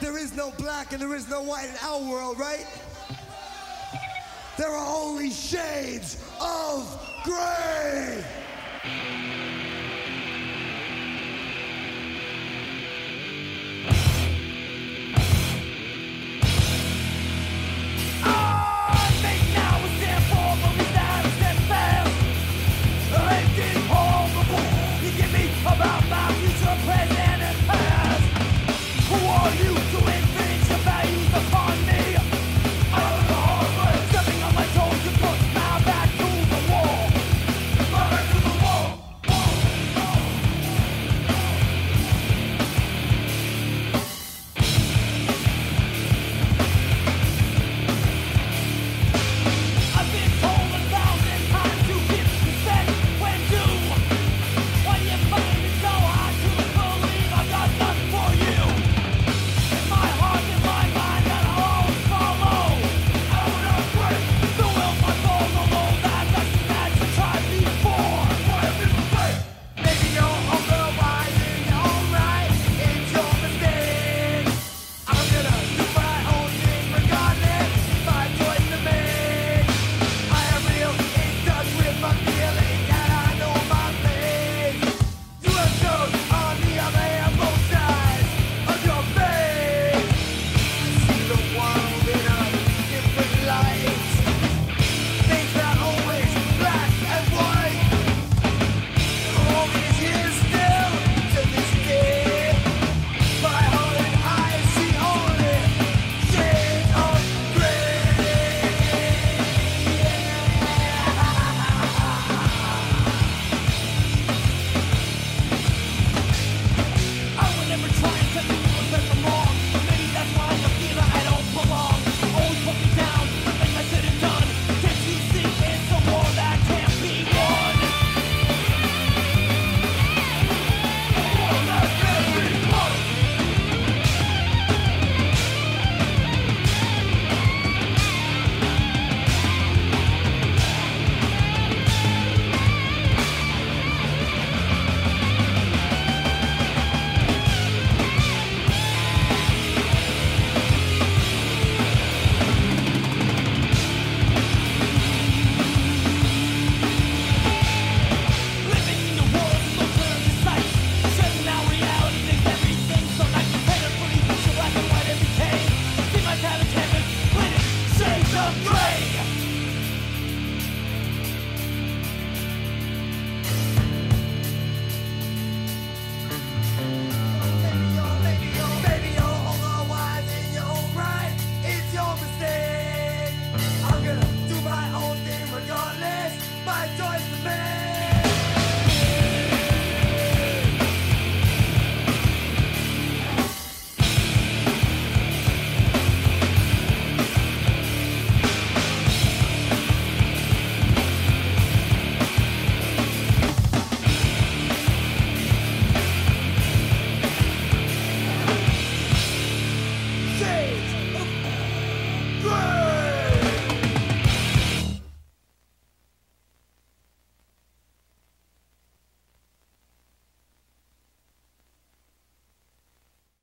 There is no black and there is no white in our world, right? There are only shades of gray.